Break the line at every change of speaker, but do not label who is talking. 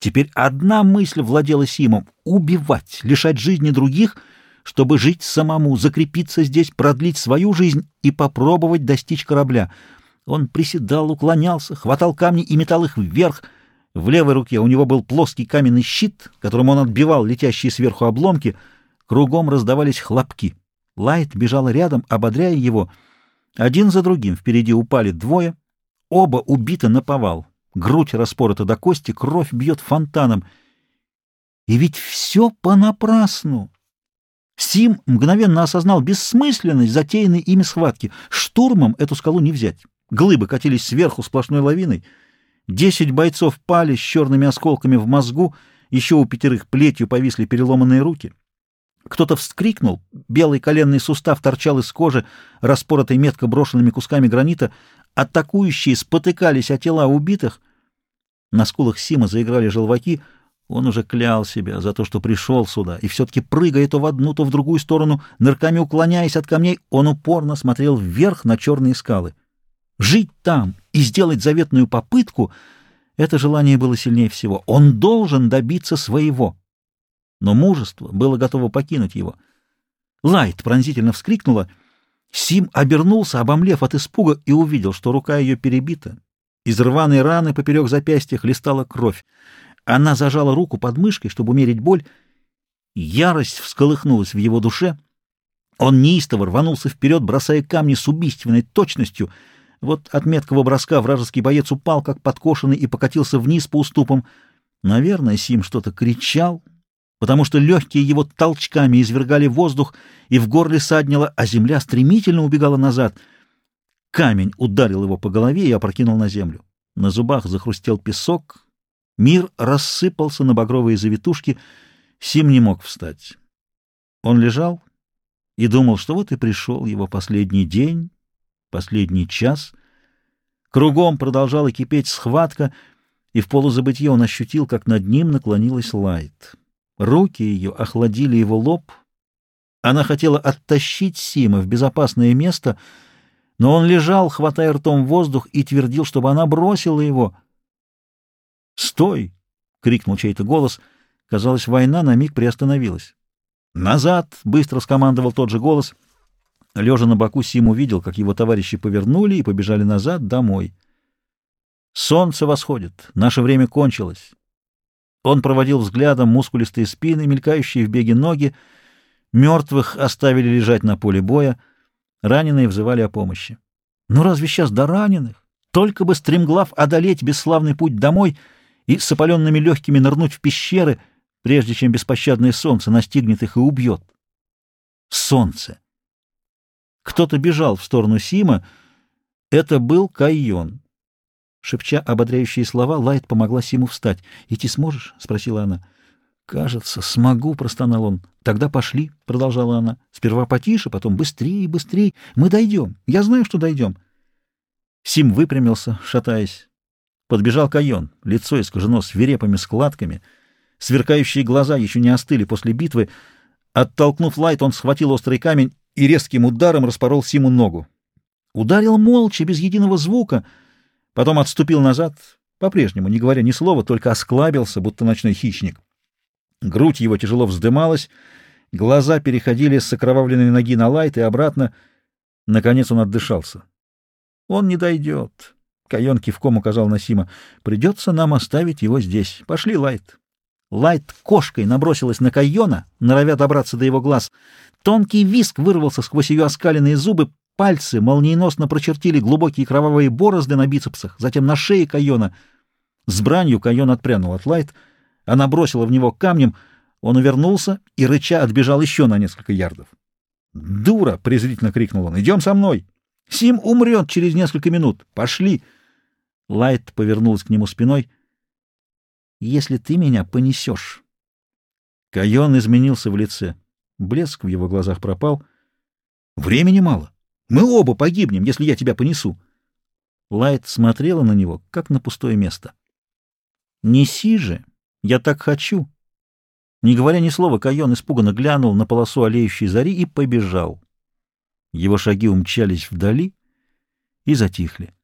Теперь одна мысль владела Симом — убивать, лишать жизни других, чтобы жить самому, закрепиться здесь, продлить свою жизнь и попробовать достичь корабля. Он приседал, уклонялся, хватал камни и метал их вверх. В левой руке у него был плоский каменный щит, которым он отбивал летящие сверху обломки. Кругом раздавались хлопки. Лайт бежал рядом, ободряя его. Один за другим впереди упали двое, оба убиты на повал. Грудь распорота до кости, кровь бьет фонтаном. И ведь все понапрасну. Сим мгновенно осознал бессмысленность затеянной ими схватки. Штурмом эту скалу не взять. Глыбы катились сверху сплошной лавиной. Десять бойцов пали с черными осколками в мозгу, еще у пятерых плетью повисли переломанные руки. Кто-то вскрикнул, белый коленный сустав торчал из кожи, распоротой метко брошенными кусками гранита, Атакующие спотыкались о тела убитых. На скулах Сима заиграли желваки. Он уже клял себя за то, что пришел сюда, и все-таки, прыгая то в одну, то в другую сторону, нырками уклоняясь от камней, он упорно смотрел вверх на черные скалы. Жить там и сделать заветную попытку — это желание было сильнее всего. Он должен добиться своего. Но мужество было готово покинуть его. Лайт пронзительно вскрикнула — Сим обернулся, обомлев от испуга, и увидел, что рука ее перебита. Из рваной раны поперек запястья хлестала кровь. Она зажала руку под мышкой, чтобы умерить боль. Ярость всколыхнулась в его душе. Он неистово рванулся вперед, бросая камни с убийственной точностью. Вот от меткого броска вражеский боец упал, как подкошенный, и покатился вниз по уступам. Наверное, Сим что-то кричал, потому что легкие его толчками извергали воздух, и в горле саднило, а земля стремительно убегала назад. Камень ударил его по голове и опрокинул на землю. На зубах захрустел песок, мир рассыпался на багровые завитушки, Сим не мог встать. Он лежал и думал, что вот и пришел его последний день, последний час. Кругом продолжала кипеть схватка, и в полузабытье он ощутил, как над ним наклонилась Лайт. Руки ее охладили его лоб. Она хотела оттащить Сима в безопасное место, но он лежал, хватая ртом воздух, и твердил, чтобы она бросила его. «Стой!» — крикнул чей-то голос. Казалось, война на миг приостановилась. «Назад!» — быстро скомандовал тот же голос. Лежа на боку, Сим увидел, как его товарищи повернули и побежали назад домой. «Солнце восходит. Наше время кончилось. Он проводил взглядом мускулистые спины, мелькающие в беге ноги. Мертвых оставили лежать на поле боя. Раненые взывали о помощи. Ну разве сейчас до раненых? Только бы стремглав одолеть бесславный путь домой и с опаленными легкими нырнуть в пещеры, прежде чем беспощадное солнце настигнет их и убьет. Солнце. Кто-то бежал в сторону Сима. Это был Кайон. Шепча ободряющие слова, Лайт помогла Симу встать. «Идти сможешь?» — спросила она. «Кажется, смогу», — простонал он. «Тогда пошли», — продолжала она. «Сперва потише, потом быстрее, быстрее. Мы дойдем. Я знаю, что дойдем». Сим выпрямился, шатаясь. Подбежал Кайон. Лицо искажено свирепыми складками. Сверкающие глаза еще не остыли после битвы. Оттолкнув Лайт, он схватил острый камень и резким ударом распорол Симу ногу. Ударил молча, без единого звука — Потом отступил назад, по-прежнему, не говоря ни слова, только осклабился, будто ночной хищник. Грудь его тяжело вздымалась, глаза переходили с окровавленной ноги на Лайт и обратно. Наконец он отдышался. «Он не дойдет», — Кайон кивком указал на Сима. «Придется нам оставить его здесь. Пошли, Лайт». Лайт кошкой набросилась на Кайона, норовя добраться до его глаз. Тонкий визг вырвался сквозь ее оскаленные зубы, Пальцы молниеносно прочертили глубокие кровавые борозды на бицепсах, затем на шее Кайона. С бранью Кайон отпрянул от Лайт. Она бросила в него камнем. Он увернулся и, рыча, отбежал еще на несколько ярдов. «Дура!» — презрительно крикнул он. «Идем со мной! Сим умрет через несколько минут! Пошли!» Лайт повернулась к нему спиной. «Если ты меня понесешь...» Кайон изменился в лице. Блеск в его глазах пропал. «Времени мало. Мы оба погибнем, если я тебя понесу. Лайт смотрела на него, как на пустое место. «Неси же! Я так хочу!» Не говоря ни слова, Кайон испуганно глянул на полосу алеющей зари и побежал. Его шаги умчались вдали и затихли.